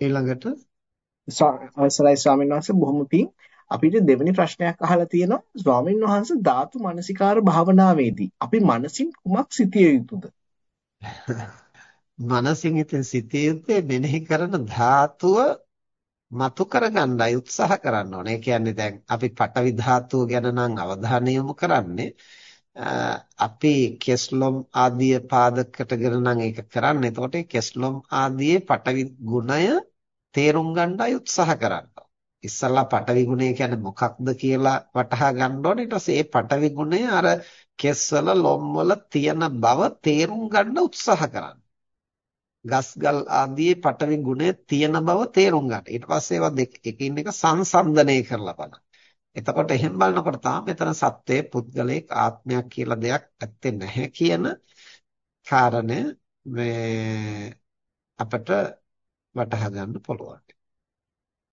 ඊළඟට අවසරයි ස්වාමීන් වහන්සේ බොහොම පිං අපිට දෙවෙනි ප්‍රශ්නයක් අහලා තියෙනවා ස්වාමීන් වහන්සේ ධාතු මනසිකාර භාවනාවේදී අපි මනසින් කුමක් සිටිය යුතුද? මනසින් ඉතින් සිටිය යුත්තේ මෙනෙහි කරන ධාතුව මතු කරගන්නයි උත්සාහ කරන්න ඕනේ. ඒ කියන්නේ දැන් අපි පටවි ධාතුව ගැන නම් අවධානය යොමු කරන්නේ අපි කෙස්ලොම් ආදී පාදකටගෙන නම් ඒක කරන්නේ. එතකොට කෙස්ලොම් ආදී පටවි ගුණය තේරුම් ගන්නයි උත්සාහ කරනවා. ඉස්සල්ලා පටවි ගුණය කියන්නේ මොකක්ද කියලා වටහා ගන්න ඕනේ. ඊට පස්සේ මේ පටවි ගුණය අර කෙස්වල ලොම්වල තියෙන බව තේරුම් ගන්න උත්සාහ කරන්න. ගස්ගල් ආදී පටවි ගුණය තියෙන බව තේරුම් ගන්න. ඊට පස්සේ ඒවා දෙක එකින් එක සංසන්දනය කරලා බලන්න. එතකොට එහෙම බලනකොට තමයි මෙතන සත්වයේ පුද්ගලයක ආත්මයක් කියලා දෙයක් ඇත්තේ නැහැ කියන කාරණය මේ අපට වටහා ගන්න පුළුවන්.